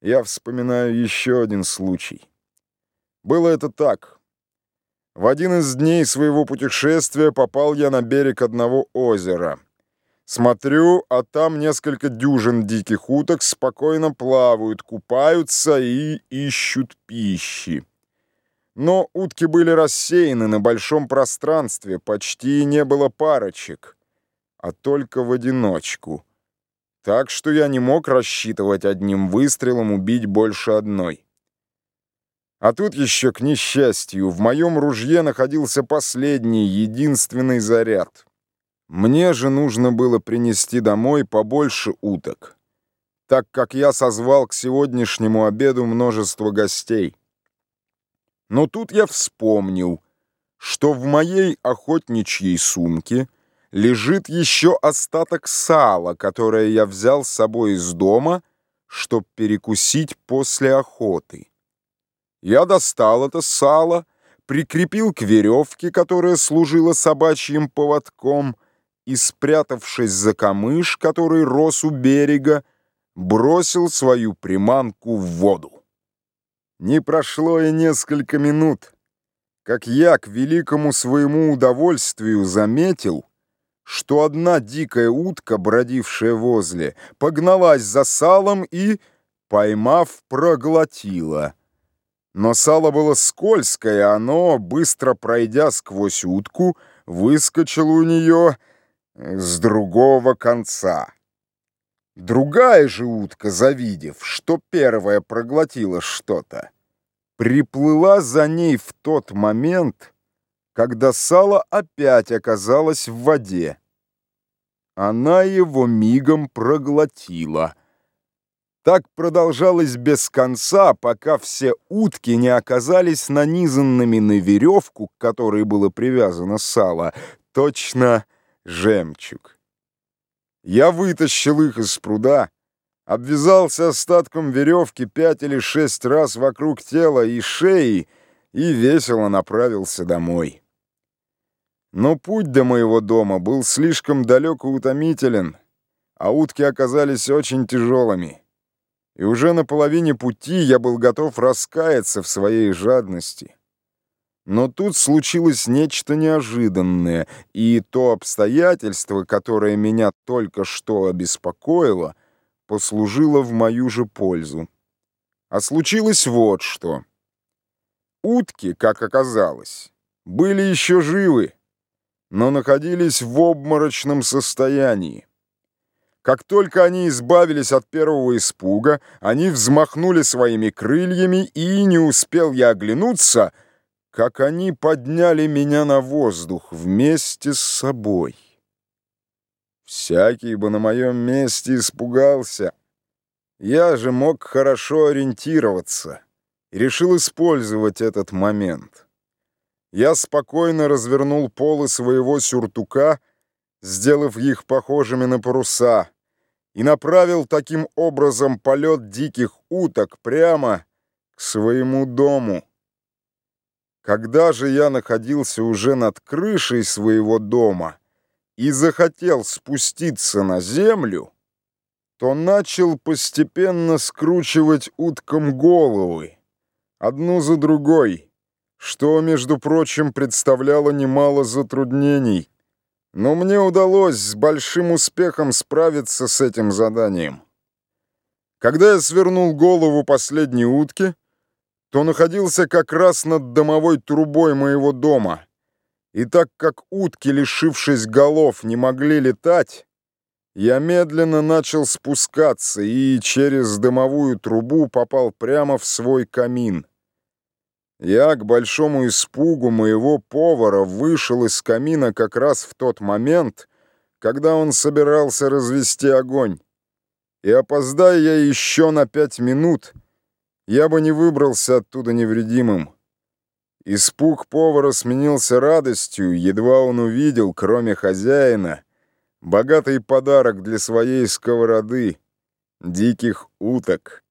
я вспоминаю еще один случай. Было это так. В один из дней своего путешествия попал я на берег одного озера. Смотрю, а там несколько дюжин диких уток спокойно плавают, купаются и ищут пищи. Но утки были рассеяны на большом пространстве, почти не было парочек, а только в одиночку — так что я не мог рассчитывать одним выстрелом убить больше одной. А тут еще, к несчастью, в моем ружье находился последний, единственный заряд. Мне же нужно было принести домой побольше уток, так как я созвал к сегодняшнему обеду множество гостей. Но тут я вспомнил, что в моей охотничьей сумке — лежит еще остаток сала, которое я взял с собой из дома, чтобы перекусить после охоты. Я достал это сало, прикрепил к веревке, которая служила собачьим поводком, и, спрятавшись за камыш, который рос у берега, бросил свою приманку в воду. Не прошло и несколько минут, как я к великому своему удовольствию заметил, что одна дикая утка, бродившая возле, погналась за салом и, поймав, проглотила. Но сало было скользкое, оно, быстро пройдя сквозь утку, выскочило у нее с другого конца. Другая же утка, завидев, что первая проглотила что-то, приплыла за ней в тот момент, когда сало опять оказалось в воде. Она его мигом проглотила. Так продолжалось без конца, пока все утки не оказались нанизанными на веревку, к которой было привязано сало, точно жемчуг. Я вытащил их из пруда, обвязался остатком веревки пять или шесть раз вокруг тела и шеи и весело направился домой. Но путь до моего дома был слишком далек и утомителен, а утки оказались очень тяжелыми. И уже на половине пути я был готов раскаяться в своей жадности. Но тут случилось нечто неожиданное, и то обстоятельство, которое меня только что обеспокоило, послужило в мою же пользу. А случилось вот что. Утки, как оказалось, были еще живы, но находились в обморочном состоянии. Как только они избавились от первого испуга, они взмахнули своими крыльями, и не успел я оглянуться, как они подняли меня на воздух вместе с собой. Всякий бы на моем месте испугался. Я же мог хорошо ориентироваться и решил использовать этот момент. Я спокойно развернул полы своего сюртука, сделав их похожими на паруса, и направил таким образом полет диких уток прямо к своему дому. Когда же я находился уже над крышей своего дома и захотел спуститься на землю, то начал постепенно скручивать уткам головы, одну за другой, что, между прочим, представляло немало затруднений. Но мне удалось с большим успехом справиться с этим заданием. Когда я свернул голову последней утки, то находился как раз над домовой трубой моего дома. И так как утки, лишившись голов, не могли летать, я медленно начал спускаться и через дымовую трубу попал прямо в свой камин. Я, к большому испугу моего повара, вышел из камина как раз в тот момент, когда он собирался развести огонь. И опоздая я еще на пять минут, я бы не выбрался оттуда невредимым. Испуг повара сменился радостью, едва он увидел, кроме хозяина, богатый подарок для своей сковороды — диких уток.